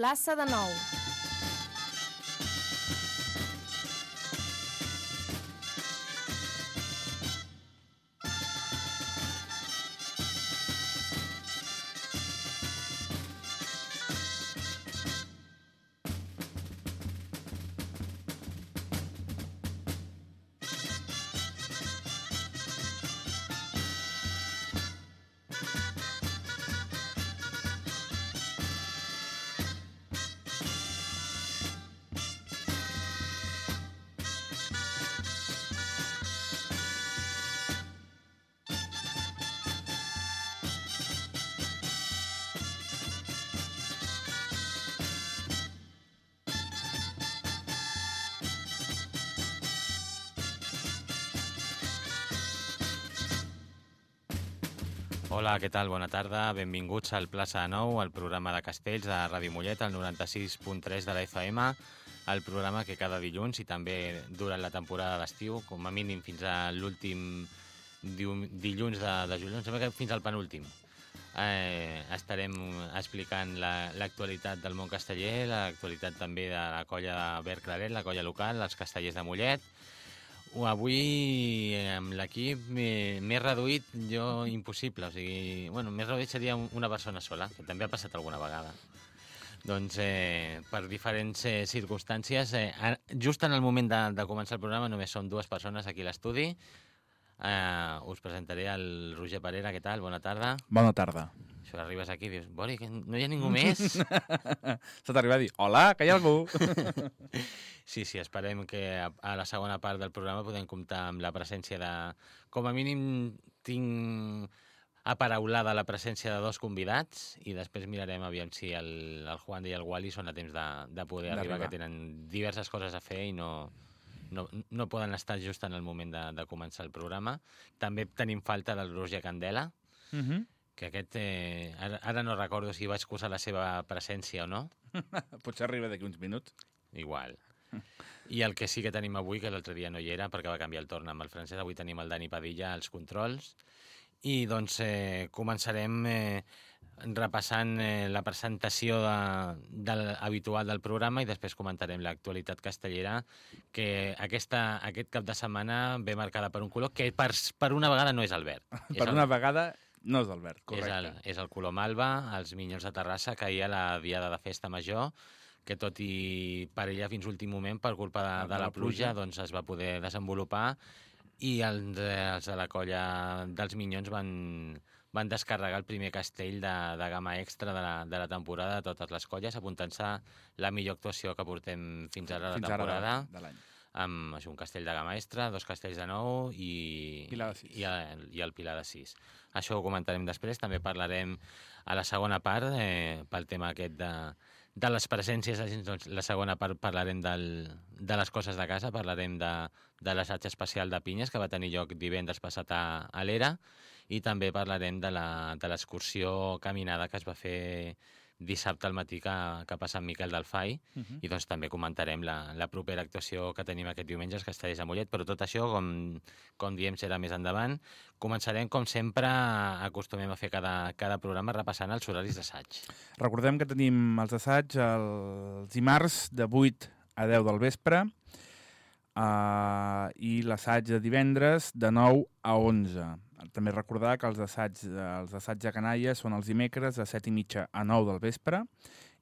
plaça de Nou. Hola, què tal? Bona tarda. Benvinguts al Plaça Nou, el programa de Castells de Ràdio Mollet, el 96.3 de la FM, el programa que cada dilluns i també durant la temporada d'estiu, com a mínim fins a l'últim dilluns de, de juliol, em sembla que fins al penúltim, eh, estarem explicant la- l'actualitat del món casteller, l'actualitat també de la colla de Claret, la colla local, els castellers de Mollet, Avui, amb l'equip m'he reduït jo impossible, o sigui, bueno, més reduït seria un- una persona sola, que també ha passat alguna vegada. Doncs eh, per diferents eh, circumstàncies, eh, just en el moment de, de començar el programa només som dues persones aquí a l'estudi. Eh, us presentaré el Roger Parera, què tal? Bona tarda. Bona tarda. Això arribes aquí i dius, Bori, que no hi ha ningú més? Se t'arriba a dir, hola, que hi ha algú? Sí, sí, esperem que a, a la segona part del programa podem comptar amb la presència de... Com a mínim tinc aparaulada la presència de dos convidats i després mirarem aviam si el, el Juan i el Wally són a temps de, de poder arribar, que tenen diverses coses a fer i no, no, no poden estar just en el moment de, de començar el programa. També tenim falta del Roger Candela, uh -huh. Que aquest... Eh, ara, ara no recordo si va excusar la seva presència o no, Potser arriba d'aquí uns minuts. Igual. I el que sí que tenim avui, que l'altre dia no hi era perquè va canviar el torn amb el francès, avui tenim el Dani Padilla als controls i doncs eh, començarem eh, repassant eh, la presentació de, de, habitual del programa i després comentarem l'actualitat castellera que aquesta, aquest cap de setmana ve marcada per un color que per, per una vegada no és el verd. Per el- una vegada no és Albert, és correcte. el, és el color malva, els Minyons de Terrassa, que hi ha la diada de festa major, que tot i per ella fins l'últim moment, per culpa de, de la pluja, doncs es va poder desenvolupar i els, els de la colla dels Minyons van, van descarregar el primer castell de, de gamma extra de la, de la temporada de totes les colles, apuntant-se la millor actuació que portem fins ara a la Fins ara temporada de, de l'any. Amb això, un castell de gamma extra, dos castells de nou i, Pilar de i, el, i el Pilar de 6. Això ho comentarem després, també parlarem a la segona part, eh, pel tema aquest de, de les presències, doncs, la segona part parlarem del, de les coses de casa, parlarem de, de l'assaig especial de Pinyes que va tenir lloc divendres passat a, a l'Era i també parlarem de la- de l'excursió caminada que es va fer dissabte al matí que, que passa Sant Miquel del Fai Uh -huh. i doncs també comentarem la, la propera actuació que tenim aquest diumenge als Castellers de Mollet, però tot això, com, com diem, serà més endavant. Començarem, com sempre, acostumem a fer cada, cada programa repassant els horaris d'assaig. Recordem que tenim els assaigs els dimarts de 8 a 10 del vespre uh, i l'assaig de divendres de 9 a 11. També recordar que els assaigs, els assaigs de canalla són els dimecres de 7 i mitja a 9 del vespre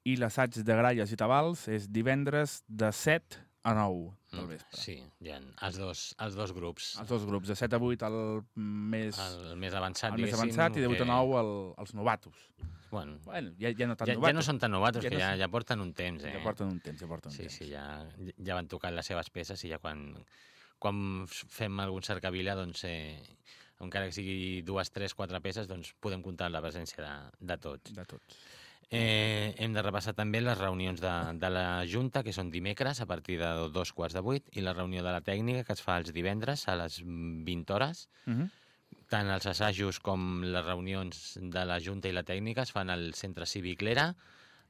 i l'assaig de gralles i tabals és divendres de 7 a 9 del vespre. Sí, hi ha els dos, els dos grups. Els dos grups, de 7 a 8 el més, El més avançat, el més avançat i de 8 que- a 9 el, els novatos. Bueno, Bueno, ja, ja no tan ja, ja novatos. no són tan novatos, Ja que no ja, ja porten un temps, eh? Ja porten un temps, ja porten un Sí, temps. sí, ja, ja van tocant les seves peces i ja quan, quan fem algun cercavila, doncs, eh, encara que sigui dues, tres, quatre peces, doncs podem comptar amb la presència de, de tots. De tots. Eh, hem de repassar també les reunions de, de la Junta, que són dimecres a partir de dos quarts de vuit, i la reunió de la tècnica, que es fa els divendres a les 20 hores. Uh -huh. Tant els assajos com les reunions de la Junta i la tècnica es fan al Centre Cívic Lera,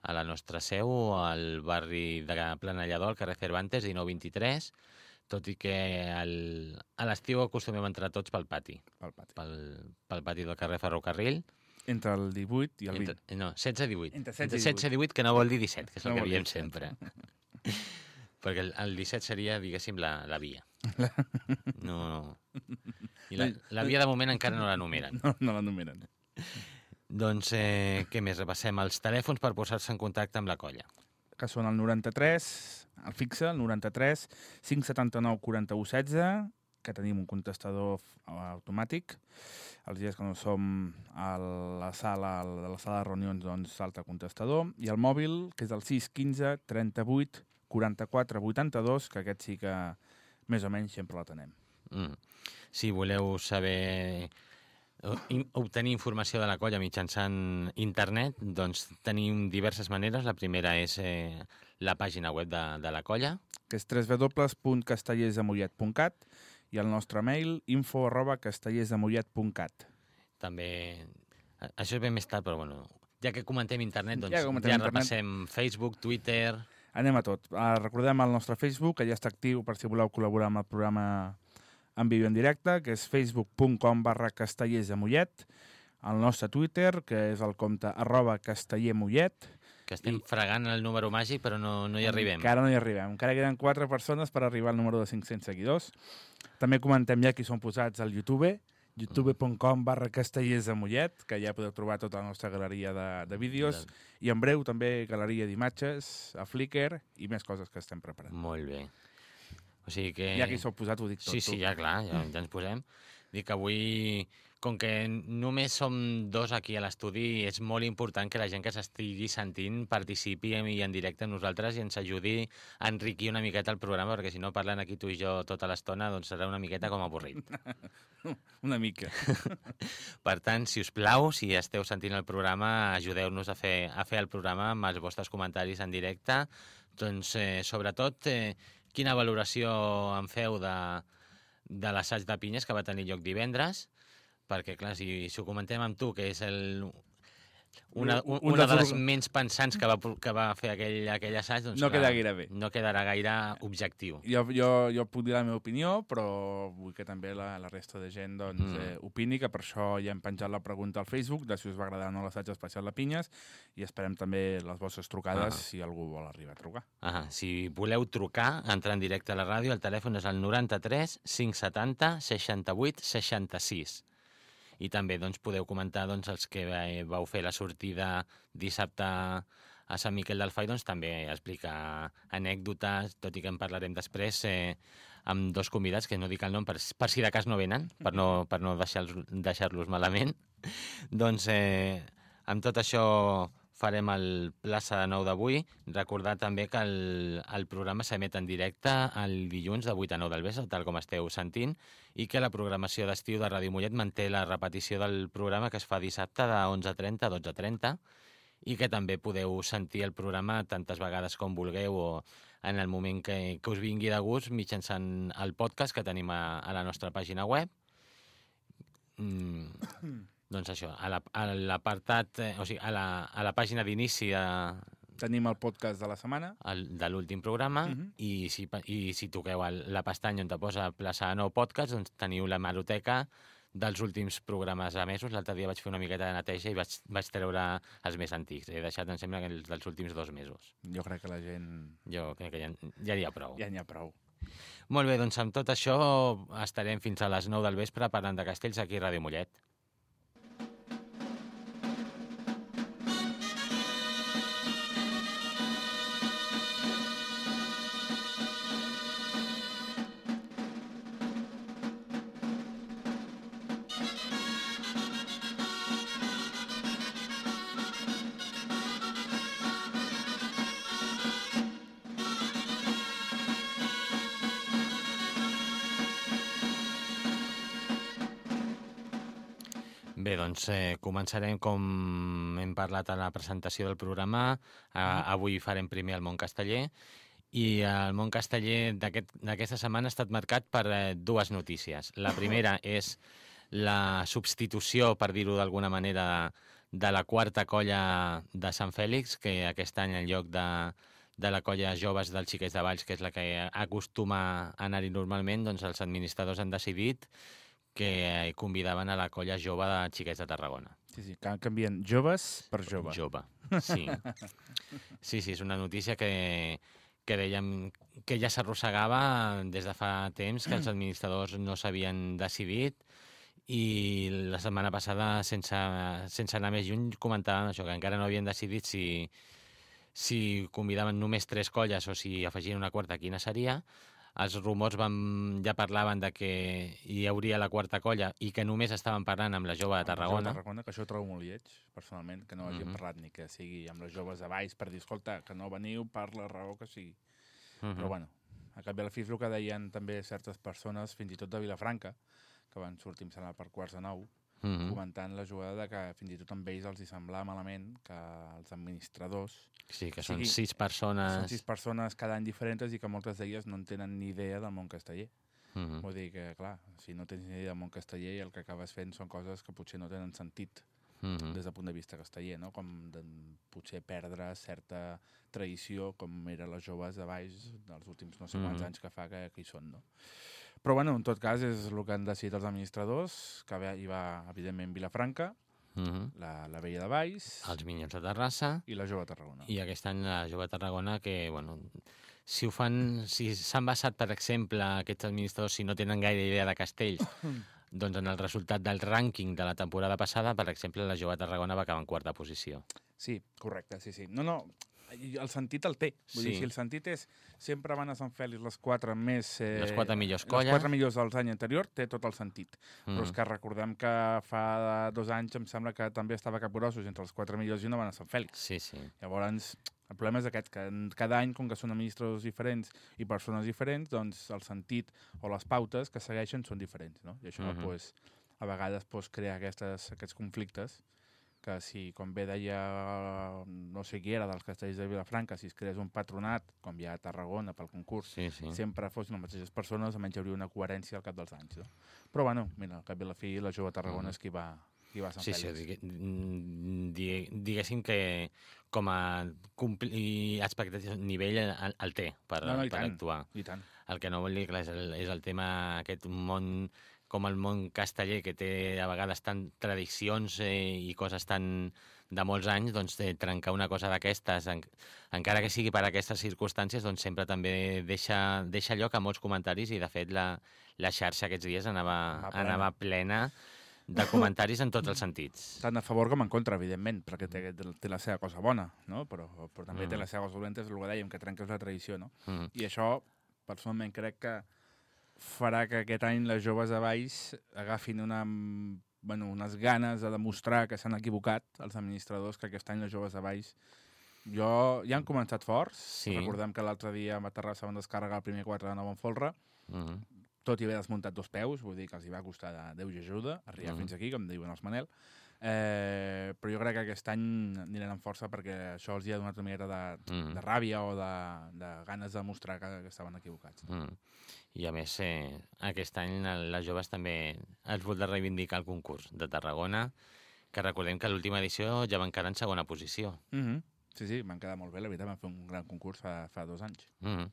a la nostra seu, al barri de Planellador, al carrer Cervantes, 1923, tot i que el, a l'estiu acostumem a entrar tots pel pati, Pel pati. pel, pel pati del carrer Ferrocarril, Entre el 18 i el 20. Entre, no, 16 i 18. Entre 16 i 16 i 18, que no vol dir 17, que és el No que diem 17. sempre. Perquè el, el 17 seria, diguéssim, la, la via. No, no. I la, la via de moment encara no la numeren. No, no l'enumeren. Doncs, eh, què més? Repassem els telèfons per posar-se en contacte amb la colla. Que són el 93, el fixe, el 93 579 41 16, que tenim un contestador f- automàtic. Els dies que no som a la sala, a la sala de reunions, doncs salta contestador. I el mòbil, que és el 615 38 44 82, que aquest sí que més o menys sempre l'atenem. Mm. Si voleu saber obtenir informació de la colla mitjançant internet, doncs tenim diverses maneres. La primera és eh, la pàgina web de, de la colla, que és www.castellersdemollet.cat i el nostre mail info arroba castellersdemollet.cat. també... Això és ben més tard, però bueno, ja que comentem internet, doncs Ja ja, que comentem ja internet. repassem Facebook, Twitter... Anem a tot. Uh, recordem el nostre Facebook, que ja està actiu per si voleu col·laborar amb el programa en vídeo en directe, que és facebook.com barra castellers de Mollet, el nostre Twitter, que és el compte arroba castellermollet. que estem fregant el número màgic, però no, no hi arribem. Encara no hi arribem. Encara queden quatre persones per arribar al número de 500 seguidors. També comentem ja qui són posats al YouTube, youtube.com barra castellers de Mollet, que ja podeu trobar tota la nostra galeria de, de vídeos, i en breu també galeria d'imatges a Flickr i més coses que estem preparant. Molt bé. O sigui que... Ja que hi sou posats ho dic tot. Sí, sí, tu. ja clar, ja, ja ens posem. Dic que avui, com que només som dos aquí a l'estudi, és molt important que la gent que s'estigui sentint participi en- i en directe amb nosaltres i ens ajudi a enriquir una miqueta el programa, perquè si no parlen aquí tu i jo tota l'estona, doncs serà una miqueta com avorrit. Una mica. Per tant, si us plau, si esteu sentint el programa, ajudeu-nos a fer, a fer el programa amb els vostres comentaris en directe. Doncs, eh, sobretot, eh, quina valoració en feu de, de l'assaig de pinyes que va tenir lloc divendres? Perquè, clar, si, si ho comentem amb tu, que és el, una, Un- un, un una de les menys pensants que va, que va fer aquell, aquell assaig, doncs, No clar, queda gaire bé. No quedarà gaire objectiu. Jo, jo, jo puc dir la meva opinió, però vull que també la, la resta de gent doncs, Mm. eh, opini, que per això ja hem penjat la pregunta al Facebook de si us va agradar o no l'assaig especial de Pinyes i esperem també les vostres trucades Ah. si algú vol arribar a trucar. Ah, si voleu trucar, entrar en directe a la ràdio, el telèfon és el 93 570 68 66. I també doncs, podeu comentar doncs, els que eh, vau fer la sortida dissabte a Sant Miquel del Fai, doncs també explicar anècdotes, tot i que en parlarem després, eh, amb dos convidats, que no dic el nom per, per si de cas no venen, per no, per no deixar-los deixar malament. doncs eh, amb tot això farem el plaça de nou d'avui. Recordar també que el, el programa s'emet en directe el dilluns de 8 a 9 del vespre, tal com esteu sentint, i que la programació d'estiu de Ràdio Mollet manté la repetició del programa que es fa dissabte de 11.30 a 12.30 i que també podeu sentir el programa tantes vegades com vulgueu o en el moment que, que us vingui de gust mitjançant el podcast que tenim a, a la nostra pàgina web. Mm, doncs això, a la- a l'apartat, eh, o sigui, a la, a la pàgina d'inici de, Tenim el podcast de la setmana. el, de l'últim programa Mhm. i, si, i si toqueu el, la pestanya on te posa plaça de nou podcast, doncs teniu la maroteca dels últims programes emesos. L'altre dia vaig fer una miqueta de neteja i vaig, vaig treure els més antics. He deixat, em sembla, els dels últims dos mesos. Jo crec que la gent Jo crec que ja, ja n'hi ha prou. ja n'hi ha prou. Molt bé, doncs amb tot això estarem fins a les 9 del vespre parlant de castells aquí a Ràdio Mollet. Bé, doncs eh, començarem com hem parlat a la presentació del programa. Eh, avui farem primer el món casteller i el món casteller d'aquest- d'aquesta setmana ha estat marcat per eh, dues notícies. La primera és la substitució, per dir-ho d'alguna manera, de la quarta colla de Sant Fèlix, que aquest any en lloc de, de la colla joves dels xiquets de Valls, que és la que acostuma a anar-hi normalment, doncs els administradors han decidit que convidaven a la colla jove de xiquets de Tarragona. Sí, sí, canvien joves per jove. Jove, sí. Sí, sí, és una notícia que, que dèiem que ja s'arrossegava des de fa temps, que els administradors no s'havien decidit i la setmana passada, sense, sense anar més lluny, comentàvem això, que encara no havien decidit si, si convidaven només tres colles o si afegien una quarta, quina seria. Els rumors van, ja parlaven de que hi hauria la quarta colla i que només estaven parlant amb la jove de Amb la jove Tarragona. de Tarragona, que això trobo molt lleig, personalment, que no hagin Mhm. parlat ni que sigui amb les joves de Valls per dir, escolta, que no veniu per la raó que sigui. Mhm. Però bueno, a cap i a la fi és el que deien també certes persones, fins i tot de Vilafranca, que van sortir, em sembla, per quarts de nou, Mhm. comentant la jugada de que fins i tot amb ells els hi semblava malament que els administradors Sí, que són sí. sis persones... són sis persones cada any diferents i que moltes d'elles no en tenen ni idea del món casteller. Mhm. Vull dir que, clar, si no tens ni idea del món casteller, el que acabes fent són coses que potser no tenen sentit Mhm. des del punt de vista casteller, no? com de, potser perdre certa tradició, com eren les joves de Baix dels últims no sé quants Mhm. anys que fa que, que hi són. No? Però, bueno, en tot cas, és el que han decidit els administradors, que hi va, evidentment, Vilafranca, Mhm. la, la vella de Baix Els Minyons de Terrassa i la jove Tarragona. i aquest any la jove Tarragona que, bueno, si ho fan, si s'han basat, per exemple, aquests administradors, si no tenen gaire idea de castells, doncs en el resultat del rànquing de la temporada passada, per exemple, la jove Tarragona va acabar en quarta posició. Sí, correcte, sí, sí. No, no, el sentit el té. Vull Sí. dir, si el sentit és sempre van a Sant Fèlix les quatre més... Eh, Les quatre millors Les colles. quatre millors dels anys anterior, té tot el sentit. Mm. Però és que recordem que fa dos anys em sembla que també estava Capgrossos entre els quatre millors i no van a Sant Fèlix. Sí, sí. Llavors, el problema és aquest, que cada any, com que són administradors diferents i persones diferents, doncs el sentit o les pautes que segueixen són diferents, no? I això, Mhm. pues, a vegades, pues, crea aquestes, aquests conflictes que si, com bé deia, no sé qui era, dels castells de Vilafranca, si es creés un patronat, com hi ha a Tarragona pel concurs, Sí, sí. sempre fossin les mateixes persones, almenys hi hauria una coherència al cap dels anys. No? Però, bueno, mira, al cap i la fi, la jove Tarragona Mhm. és qui va, qui va a Sant Sí, sí, Fèlix. digue, mm, digue, diguéssim que com a complir expectativa, nivell el, el té per, No, no, per tant. actuar. I tant. El que no vol dir, clar, és el, és el tema, aquest món, com el món casteller, que té a vegades tant tradicions eh, i coses tan de molts anys, doncs eh, trencar una cosa d'aquestes, en, encara que sigui per aquestes circumstàncies, doncs sempre també deixa, deixa lloc a molts comentaris i, de fet, la, la xarxa aquests dies anava, Va plena. anava plena de comentaris en tots els sentits. Tant a favor com en contra, evidentment, perquè té, té la seva cosa bona, no? però, però també Mm. té les seves dolentes, el que dèiem, que trenques la tradició. No? Mm. I això, personalment, crec que farà que aquest any les joves de Valls agafin una, bueno, unes ganes de demostrar que s'han equivocat els administradors, que aquest any les joves de Valls jo, ja han començat forts. Sí. Recordem que l'altre dia a Terrassa van descarregar el primer 4 de nou en folre, Mm. tot i haver desmuntat dos peus, vull dir que els hi va costar de Déu i ajuda arribar Mhm. fins aquí, com diuen els Manel. Eh, però jo crec que aquest any aniran amb força perquè això els hi ha donat una miqueta de, Mm. de ràbia o de, de ganes de mostrar que, que estaven equivocats. Mm. I a més, eh, aquest any el- les joves també els voldrà reivindicar el concurs de Tarragona, que recordem que l'última edició ja van quedar en segona posició. Mm -hmm. Sí, sí, van quedar molt bé, la veritat, van fer un gran concurs fa, fa dos anys. Mm.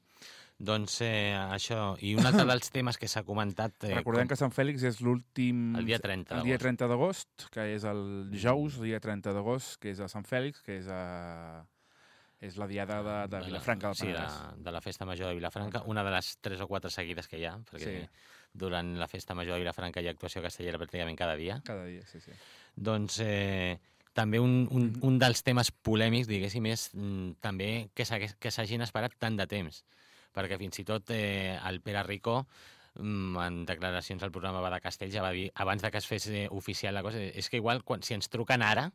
Doncs eh, això, i un altre dels temes que s'ha comentat... Eh, Recordem que Sant Fèlix és l'últim... El dia 30 El dia d'agost. 30 d'agost, que és el dijous, el dia 30 d'agost, que és a Sant Fèlix, que és a... És la diada de, de la- Vilafranca del Sí, de, Penedès. de la Festa Major de Vilafranca, una de les tres o quatre seguides que hi ha, perquè Sí. durant la Festa Major de Vilafranca hi ha actuació castellera pràcticament cada dia. Cada dia, sí, sí. Doncs eh, també un, un, Mhm. un dels temes polèmics, diguéssim, és mm, també que s'hagin esperat tant de temps. Perquè fins i tot eh, el Pere Rico, mm, en declaracions al programa Va de Castell, ja va dir, abans de que es fes eh, oficial la cosa, és que igual, quan, si ens truquen ara,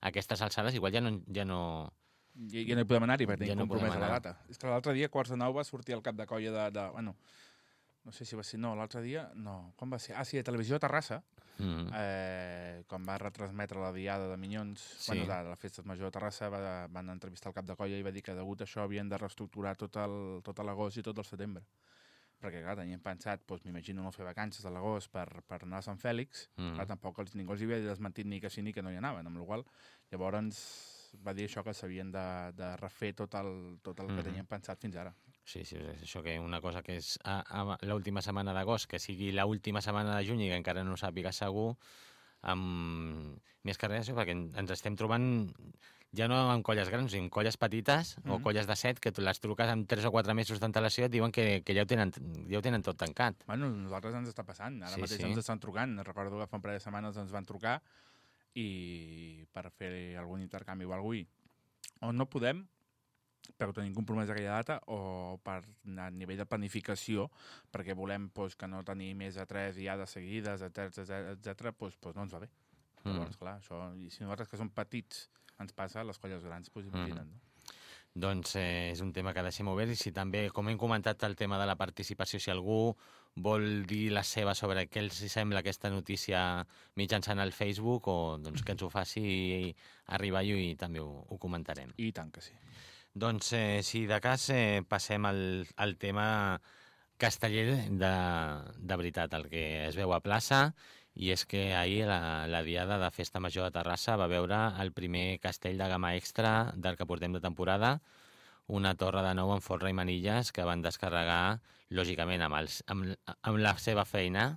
a aquestes alçades, igual ja no... Ja no Ja, ja no hi podem anar-hi perquè Ja tenim no podem compromesa la data. És que l'altre dia, a quarts de nou, va sortir el cap de colla de... de bueno, no sé si va ser... No, l'altre dia... No, quan va ser? Ah, sí, a Televisió de Terrassa, mm, eh, quan va retransmetre la diada de Minyons, Sí. bueno, de, de la Festa Major de Terrassa, va, van entrevistar el cap de colla i va dir que degut a això havien de reestructurar tot el- tot l'agost i tot el setembre. Perquè, clar, tenien pensat, doncs, m'imagino no fer vacances a l'agost per, per anar a Sant Fèlix, mm. Clar, tampoc els, ningú els havia desmentit ni que sí ni que no hi anaven, amb la qual llavors va dir això que s'havien de, de refer tot el, tot el que Mhm. tenien pensat fins ara. Sí, sí, és això que una cosa que és a, a l'última setmana d'agost, que sigui l'última setmana de juny i que encara no sàpiga segur, amb més que res, perquè en- ens estem trobant ja no amb colles grans, sinó amb colles petites mm -hmm. o Mhm. colles de set, que tu les truques amb 3 o 4 mesos d'antelació i et diuen que, que ja, ho tenen, ja ho tenen tot tancat. Bueno, nosaltres ens està passant. Ara Sí, mateix sí. sí. ens estan trucant. Recordo que fa un parell de setmanes ens van trucar i per fer algun intercanvi o alguna cosa. O no podem, però tenim compromès aquella data, o per a nivell de planificació, perquè volem pues, que no tenir més de tres diades seguides, etc etc pues, pues no ens va bé. Mm. Llavors, clar, això, i si nosaltres que som petits ens passa, les colles grans, pues, imagina't, no? Doncs eh, és un tema que deixem obert i si també, com hem comentat, el tema de la participació, si algú vol dir la seva sobre què els sembla aquesta notícia mitjançant el Facebook o doncs, que ens ho faci arribar i, i també ho, ho comentarem. I tant que sí. Doncs, eh, si de cas, eh, passem al, al tema casteller de, de veritat, el que es veu a plaça, i és que ahir la, la Diada de Festa Major de Terrassa va veure el primer castell de gamma extra del que portem de temporada, una torre de nou amb folre i manilles que van descarregar, lògicament, amb, els, amb, amb la seva feina,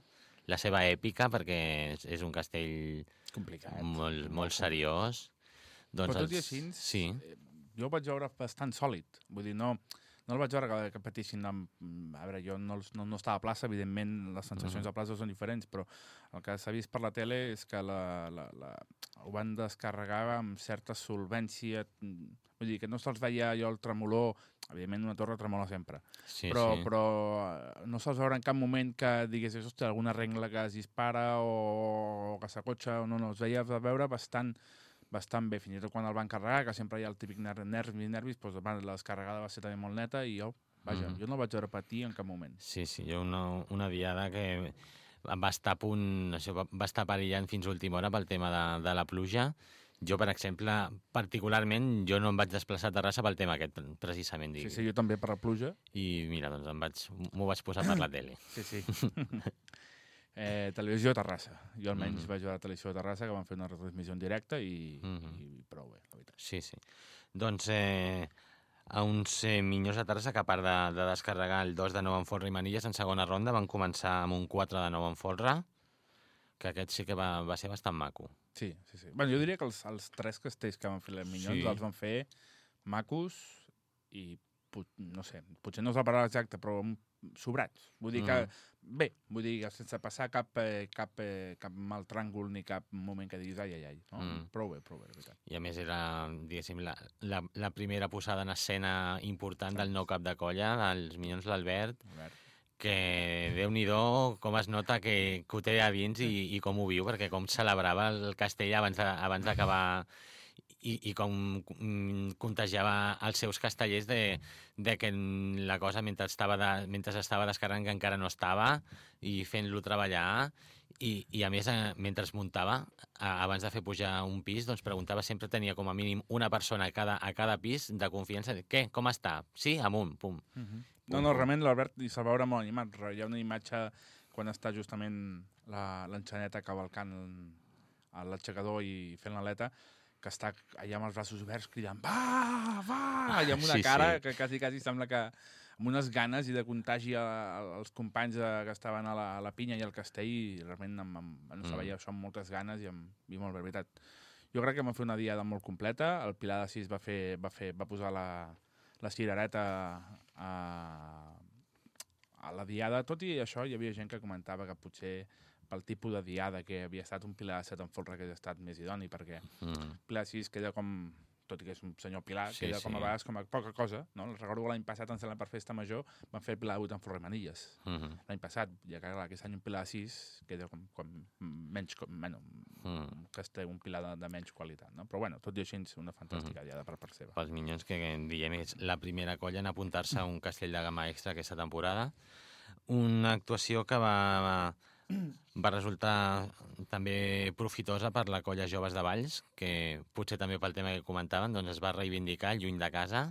la seva èpica, perquè és, és un castell Complicat. molt, molt seriós. Però tot i els- així, Sí. Jo ho vaig veure bastant sòlid. Vull dir, no, no el vaig veure que, que patissin amb... A veure, jo no, els- no, no estava a plaça, evidentment les sensacions Mhm. a plaça són diferents, però el que s'ha vist per la tele és que la, la, la, ho van descarregar amb certa solvència. Vull dir, que no se'ls veia jo el tremolor... Evidentment, una torre tremola sempre. Sí, però, sí. però eh, no se'ls veure en cap moment que diguessis, hòstia, alguna regla que es dispara o, o que s'acotxa, o no, no, es veia a veure bastant, bastant bé, fins i tot quan el van carregar, que sempre hi ha el típic ner nervis, nervis, doncs va, la descarregada va ser també molt neta i jo, vaja, Mhm. jo no el vaig veure patir en cap moment. Sí, sí, jo una, una diada que va estar a punt, això va, va estar perillant fins a última hora pel tema de, de la pluja. Jo, per exemple, particularment, jo no em vaig desplaçar a Terrassa pel tema aquest, precisament, Sí, digui. sí, jo també per la pluja. I mira, doncs em vaig, m'ho vaig posar per la tele. Sí, sí. eh, televisió a Terrassa. Jo almenys Mhm. vaig veure la televisió a Terrassa, que van fer una retransmissió en directe i, Mhm. i prou bé, la veritat. Sí, sí. Doncs eh, a uns eh, minyons de Terrassa que a part de, de descarregar el 2 de nou en folre i manilles en segona ronda van començar amb un 4 de nou en folre que aquest sí que va, va ser bastant maco. Sí, sí, sí. Bueno, jo diria que els, els tres castells que van fer les Minyons Sí. els van fer macos i, no sé, potser no és la paraula exacta, però mm, sobrats. Vull dir que, bé, vull dir sense passar cap, eh, cap, eh, cap mal tràngol ni cap moment que diguis ai, ai, ai. No? Mm. Prou bé, prou bé, la veritat. I a més era, diguéssim, la, la, la primera posada en escena important del nou cap de colla, dels Minyons l'Albert, Albert. que déu nhi com es nota que, que ho té a dins i, i com ho viu, perquè com celebrava el castell abans de- abans d'acabar i, i com mm, contagiava els seus castellers de, de que la cosa mentre estava, de, mentre estava descarregant que encara no estava i fent-lo treballar i, i a més, eh, mentre es muntava, abans de fer pujar un pis, doncs preguntava, sempre tenia com a mínim una persona a cada, a cada pis de confiança. de, Què? Com està? Sí? Amunt, pum. Uh -huh. No, no, realment l'Albert i se'l veure molt animat. Hi ha una imatge quan està justament la- l'enxaneta cavalcant l'aixecador i fent l'aleta, que està allà amb els braços oberts cridant va, va, i amb una Sí, cara sí. que quasi, quasi sembla que amb unes ganes i de contagi a, a, als companys eh, que estaven a la, a la pinya i al castell i realment amb, amb, no se Mm. veia això amb moltes ganes i, amb, i molt bé, veritat. Jo crec que vam fer una diada molt completa. El Pilar de Sis va, fer, va, fer, va posar la, la cirereta a, a la diada. Tot i això, hi havia gent que comentava que potser pel tipus de diada que havia estat un Pilar de Set en folre que havia estat més idoni, perquè Mm. Pilar de Sis queda com tot i que és un senyor Pilar, Sí, sí, queda com a sí. vegades com a poca cosa, no? Recordo que l'any passat, en per festa major, van fer Pilar de 8 en folre i manilles. Mm L'any passat, ja que clar, aquest any un Pilar de 6 queda com, com menys, com, bueno, Mm. que es té un Pilar de, de menys qualitat, no? Però bueno, tot i així, una fantàstica diada per part seva. Pels Minyons, que diem és la primera colla en apuntar-se a un castell de gamma extra aquesta temporada. Una actuació que va, va, va resultar també profitosa per la colla Joves de Valls, que potser també pel tema que comentaven doncs es va reivindicar lluny de casa,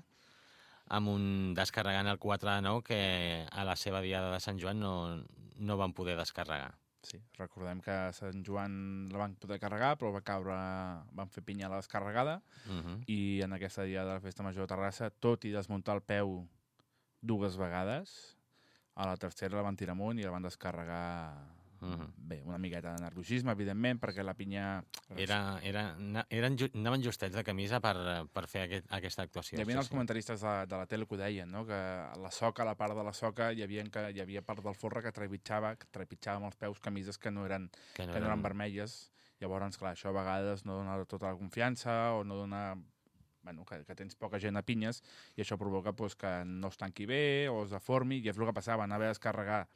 amb un descarregant el 4 de 9 que a la seva diada de Sant Joan no, no van poder descarregar. Sí, recordem que Sant Joan la van poder carregar, però va caure, van fer pinya a la descarregada, Uh -huh. i en aquesta dia de la Festa Major de Terrassa, tot i desmuntar el peu dues vegades, a la tercera la van tirar amunt i la van descarregar Uh -huh. bé, una miqueta de nerviosisme, evidentment, perquè la pinya... Era, era, eren, anaven justets de camisa per, per fer aquest, aquesta actuació. Hi havia sí, els sí. comentaristes de, de la tele que ho deien, no? que a la soca, a la part de la soca, hi havia, que, hi havia part del folre que trepitjava, que trepitjava amb els peus camises que no eren, que no, que no eren vermelles. Llavors, clar, això a vegades no dona tota la confiança o no dona bueno, que, que tens poca gent a pinyes i això provoca pues, que no es tanqui bé o es deformi, i és el que passava, anar a descarregar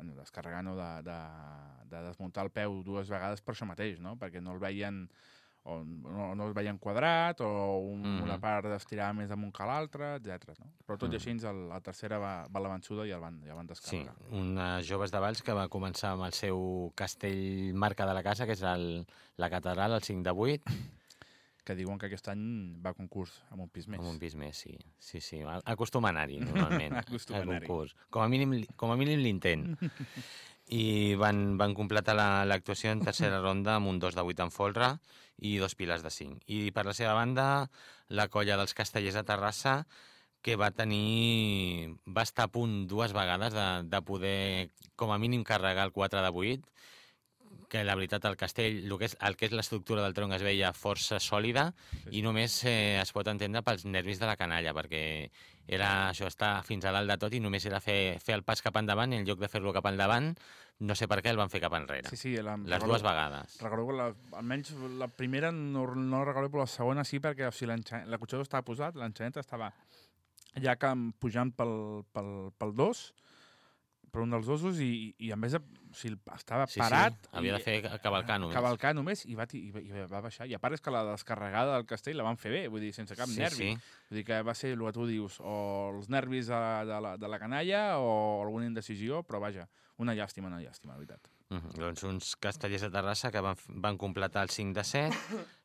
bueno, descarregar no, de, de, de desmuntar el peu dues vegades per això mateix, no? perquè no el veien o no, no el veien quadrat o un, mm Mhm. -hmm. una part estirava més amunt que l'altra, etc. No? Però tot mm Mhm. -hmm. i així, el, la tercera va, va a la vençuda i el van, ja van Sí, descarregar. unes joves de Valls que va començar amb el seu castell marca de la casa, que és el, la catedral, el 5 de 8, Que diuen que aquest any va a concurs amb un pis més. amb un pis més, sí. Sí, sí, acostuma a anar-hi, normalment, Acostuma a al anar-hi. concurs. Com a mínim, com a mínim l'intent. I van, van completar la- l'actuació en tercera ronda amb un 2 de 8 en folre i dos piles de 5. I per la seva banda, la colla dels castellers de Terrassa, que va tenir... va estar a punt dues vegades de, de poder, com a mínim, carregar el 4 de 8, que la veritat el castell, el que és, el que és l'estructura del tronc es veia força sòlida Sí, i només eh, es pot entendre pels nervis de la canalla, perquè era això, estar fins a dalt de tot i només era fer, fer el pas cap endavant i en lloc de fer-lo cap endavant, no sé per què el van fer cap enrere. Sí, sí, la, Les dues vegades. Recordo que la, almenys la primera no, no la recordo, però la segona sí, perquè o sigui, l'enxa- l'acotxador estava posat, l'enxaneta estava ja que pujant pel, pel, pel dos, per un dels dosos, i, i a més o sigui, estava Sí, parat. sí, havia de fer cavalcar només. Cavalcar només, i va, i, va, i va baixar. I a part és que la descarregada del castell la van fer bé, vull dir, sense cap sí, nervi. Sí, Vull dir que va ser el que tu dius, o els nervis de, de, la, de la canalla o alguna indecisió, però vaja, una llàstima, una llàstima, la veritat. Uh -huh. Doncs uns castellers de Terrassa que van, van completar el 5 de 7,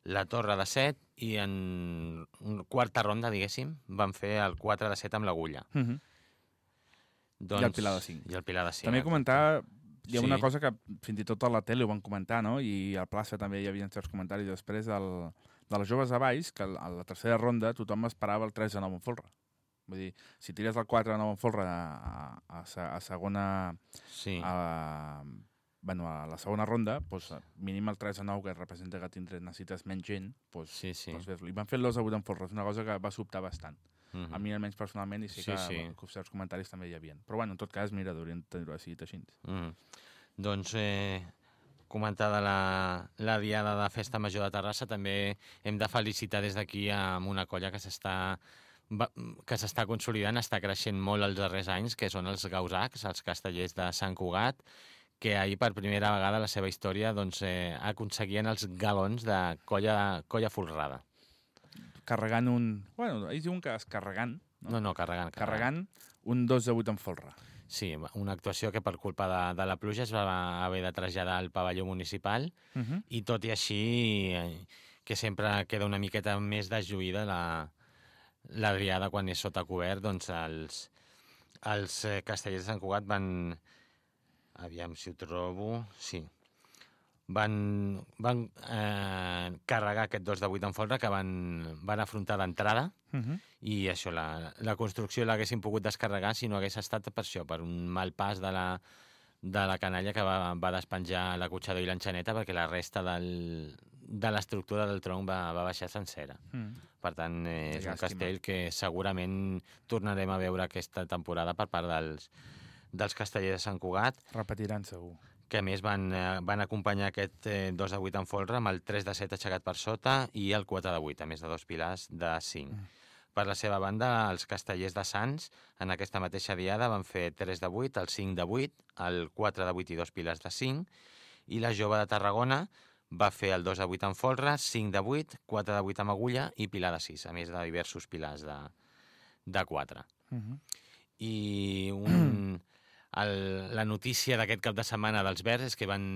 la torre de 7 i en quarta ronda, diguéssim, van fer el 4 de 7 amb l'agulla. Uh -huh. Doncs, el pilar de cinc. I el pilar de 5. També comentar, hi ha Sí. una cosa que fins i tot a la tele ho van comentar, no? i al plaça també hi havia certs comentaris després del, de les joves de Valls, que a la tercera ronda tothom esperava el 3 de 9 en folre. Vull dir, si tires el 4 de 9 en folre a, a, a, a segona... Sí. A, bueno, a la segona ronda, doncs, mínim el 3 de 9, que representa que tindràs, necessites menys gent, doncs, Sí, sí. doncs. I van fer el 2 de 8 en folre, és una cosa que va sobtar bastant. Mhm. A mi almenys personalment, i sé Sí, que, sí. que certs comentaris també hi havia. Però bueno, en tot cas, mira, deurien tenir-ho decidit així. Mm. Doncs, eh, comentada la, la diada de Festa Major de Terrassa, també hem de felicitar des d'aquí amb una colla que s'està que s'està consolidant, està creixent molt els darrers anys, que són els gausacs, els castellers de Sant Cugat, que ahir per primera vegada a la seva història doncs, eh, aconseguien els galons de colla, colla folrada. Carregant un... Bueno, ells diuen que és carregant, no? No, no, carregant. carregant un 2 de 8 en folre. Sí, una actuació que per culpa de, de la pluja es va haver de traslladar al pavelló municipal Uh -huh. i tot i així eh, que sempre queda una miqueta més deslluïda la, la riada quan és sota cobert, doncs els, els eh, castellers de Sant Cugat van... Aviam si ho trobo... Sí. Van, van eh, carregar aquest 2 de 8 en folre que van, van afrontar d'entrada Uh -huh. i això, la, la construcció l'haguessin pogut descarregar si no hagués estat per això, per un mal pas de la, de la canalla que va, va despenjar l'acotxador i l'enxaneta perquè la resta del, de l'estructura del tronc va, va baixar sencera. Uh -huh. Per tant, eh, és un castell que segurament tornarem a veure aquesta temporada per part dels, dels castellers de Sant Cugat, Repetiran segur. Que a més van, eh, van acompanyar aquest eh, 2 de 8 en folre amb el 3 de 7 aixecat per sota i el 4 de 8, a més de dos pilars de 5. Mm. Per la seva banda, els castellers de Sants, en aquesta mateixa diada, van fer 3 de 8, el 5 de 8, el 4 de 8 i dos pilars de 5, i la jove de Tarragona va fer el 2 de 8 en folre, 5 de 8, 4 de 8 amb agulla i pilar de 6, a més de diversos pilars de, de 4 Uh -huh. i un, el, la notícia d'aquest cap de setmana dels Verds és que van,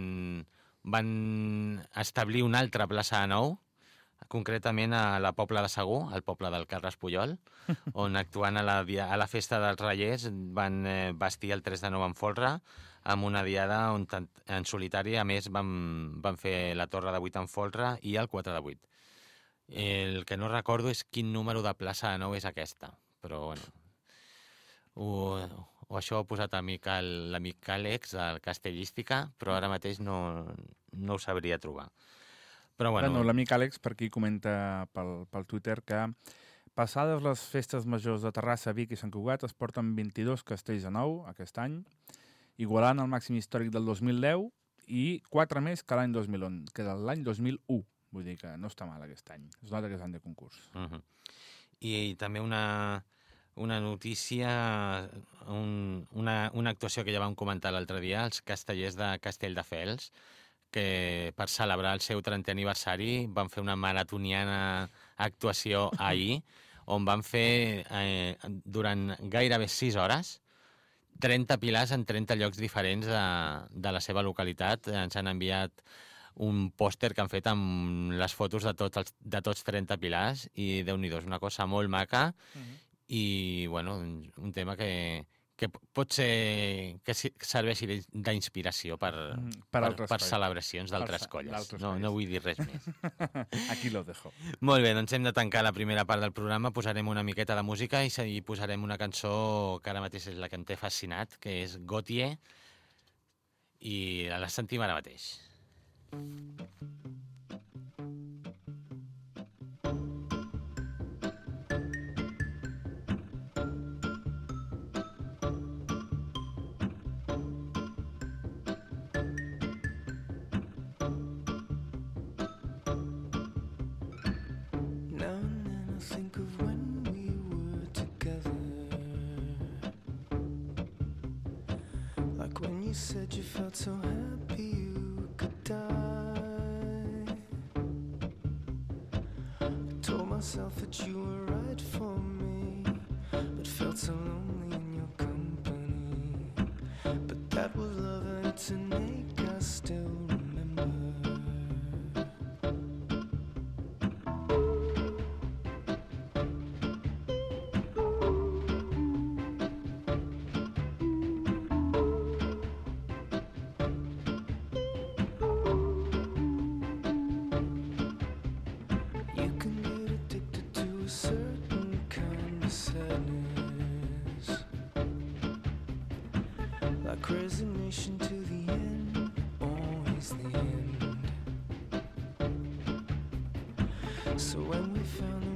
van establir una altra plaça de nou, concretament a la Pobla de Segur, al poble del Carles Puyol, on actuant a la, a la festa dels Reyers van eh, vestir el 3 de 9 en folre, amb una diada on en solitari, a més, van, van fer la torre de 8 en folre i el 4 de 8. El que no recordo és quin número de plaça de nou és aquesta, però bueno, o, o això ho ha posat l'amic Àlex, del Castellística, però ara mateix no, no ho sabria trobar. Però bueno... bueno l'amic Àlex per aquí comenta pel, pel Twitter que passades les festes majors de Terrassa, Vic i Sant Cugat es porten 22 castells a nou aquest any, igualant el màxim històric del 2010 i 4 més que l'any 2011, que l'any 2001. Vull dir que no està mal aquest any. Es nota que és any de concurs. Uh -huh. I, I també una, una notícia, un, una, una actuació que ja vam comentar l'altre dia, els castellers de Castelldefels, que per celebrar el seu 30è aniversari van fer una maratoniana actuació ahir, on van fer eh, durant gairebé 6 hores 30 pilars en 30 llocs diferents de, de la seva localitat. Ens han enviat un pòster que han fet amb les fotos de tots, els, de tots 30 pilars i déu nhi és una cosa molt maca uh -huh. I, bueno, un, un tema que, que pot ser que serveixi d'inspiració per, mm, per, per, per celebracions d'altres colles. No, no vull dir res més. Aquí lo dejo. Molt bé, doncs hem de tancar la primera part del programa, posarem una miqueta de música i, i posarem una cançó que ara mateix és la que em té fascinat, que és Gautier, i la sentim ara mateix. you just screw